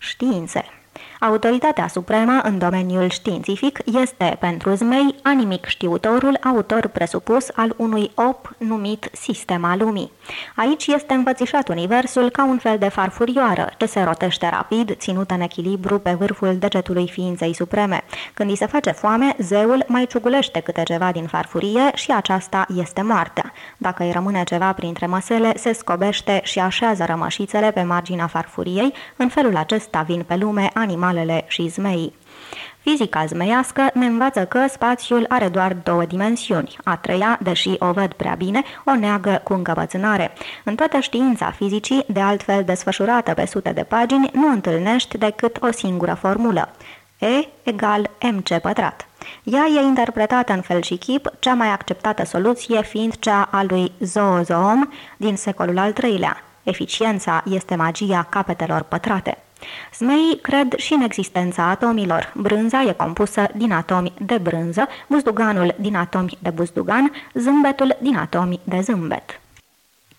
是电影在 Autoritatea supremă în domeniul științific este pentru zmei animic știutorul, autor presupus al unui op numit sistema lumii. Aici este învățișat universul ca un fel de farfurioară ce se rotește rapid, ținut în echilibru pe vârful degetului ființei supreme. Când îi se face foame, zeul mai ciugulește câte ceva din farfurie și aceasta este moartea. Dacă îi rămâne ceva printre măsele, se scobește și așează rămășițele pe marginea farfuriei, în felul acesta vin pe lume animalele și zmeii. Fizica zmeiască ne învață că spațiul are doar două dimensiuni. A treia, deși o văd prea bine, o neagă cu încăpățânare. În toată știința fizicii, de altfel desfășurată pe sute de pagini, nu întâlnești decât o singură formulă. E egal mc pătrat. Ea e interpretată în fel și chip, cea mai acceptată soluție fiind cea a lui Zoozoom din secolul al III-lea. Eficiența este magia capetelor pătrate. Zmeii cred și în existența atomilor. Brânza e compusă din atomi de brânză, buzduganul din atomi de buzdugan, zâmbetul din atomi de zâmbet.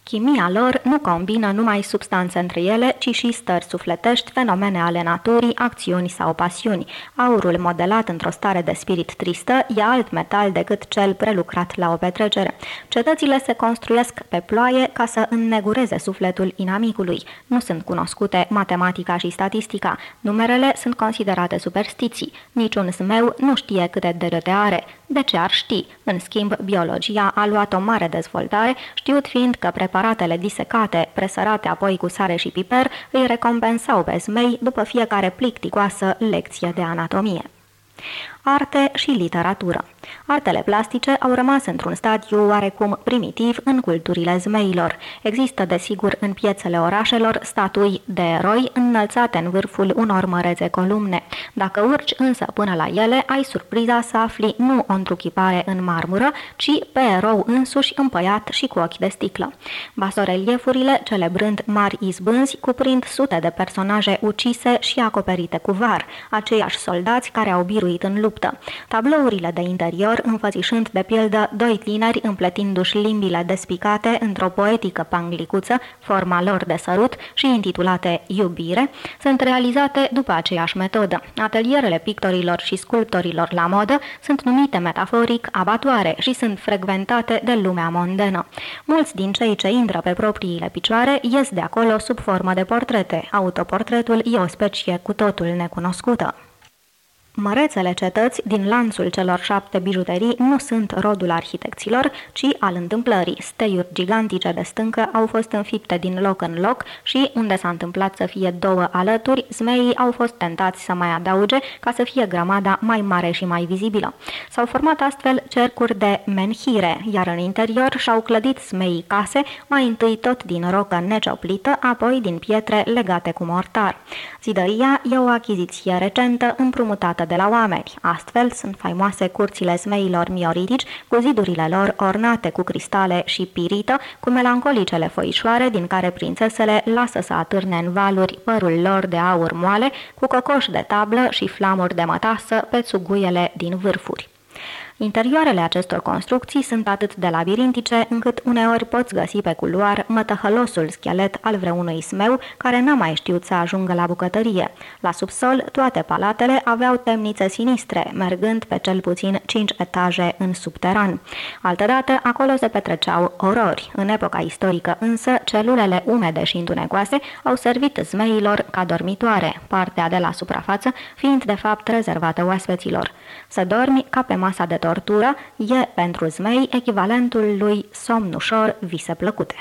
Chimia lor nu combină numai substanțe între ele, ci și stări sufletești, fenomene ale naturii, acțiuni sau pasiuni. Aurul modelat într-o stare de spirit tristă e alt metal decât cel prelucrat la o petrecere. Cetățile se construiesc pe ploaie ca să înnegureze sufletul inamicului. Nu sunt cunoscute matematica și statistica. Numerele sunt considerate superstiții. Niciun smeu nu știe câte degete are. De ce ar ști? În schimb, biologia a luat o mare dezvoltare, știut fiind că preparatele disecate, presărate apoi cu sare și piper, îi recompensau pe zmei după fiecare plicticoasă lecție de anatomie. Arte și literatură Artele plastice au rămas într-un stadiu oarecum primitiv în culturile zmeilor. Există, desigur, în piețele orașelor statui de eroi înălțate în vârful unor mărețe columne. Dacă urci însă până la ele, ai surpriza să afli nu o întruchipare în marmură, ci pe erou însuși împăiat și cu ochi de sticlă. Basoreliefurile, celebrând mari izbânzi, cuprind sute de personaje ucise și acoperite cu var, aceiași soldați care au biruit în luptă. Tablourile de interior interior, înfățișând de pildă doi tineri împletindu-și limbile despicate într-o poetică panglicuță, forma lor de sărut și intitulate Iubire, sunt realizate după aceeași metodă. Atelierele pictorilor și sculptorilor la modă sunt numite metaforic abatoare și sunt frecventate de lumea mondenă. Mulți din cei ce intră pe propriile picioare ies de acolo sub formă de portrete. Autoportretul e o specie cu totul necunoscută. Mărețele cetăți din lanțul celor șapte bijuterii nu sunt rodul arhitecților, ci al întâmplării. Steiuri gigantice de stâncă au fost înfipte din loc în loc și, unde s-a întâmplat să fie două alături, zmeii au fost tentați să mai adauge ca să fie grămada mai mare și mai vizibilă. S-au format astfel cercuri de menhire, iar în interior și-au clădit zmeii case, mai întâi tot din rocă necioplită, apoi din pietre legate cu mortar. Zidăria e o achiziție recentă împrumutată de la oameni. Astfel sunt faimoase curțile zmeilor mioritici, cu zidurile lor ornate cu cristale și pirită, cu melancolicele foișoare din care prințesele lasă să atârne în valuri părul lor de aur moale, cu cocoși de tablă și flamuri de mătasă pe țuguiele din vârfuri. Interioarele acestor construcții sunt atât de labirintice încât uneori poți găsi pe culoar mătăhălosul schelet al vreunui smeu care n-a mai știut să ajungă la bucătărie. La subsol, toate palatele aveau temnițe sinistre, mergând pe cel puțin cinci etaje în subteran. Altădată, acolo se petreceau orori. În epoca istorică însă, celulele umede și întunecoase au servit zmeilor ca dormitoare, partea de la suprafață fiind de fapt rezervată oaspeților. Să dormi ca pe masa de tortură e pentru zmei echivalentul lui somn ușor, vise plăcute.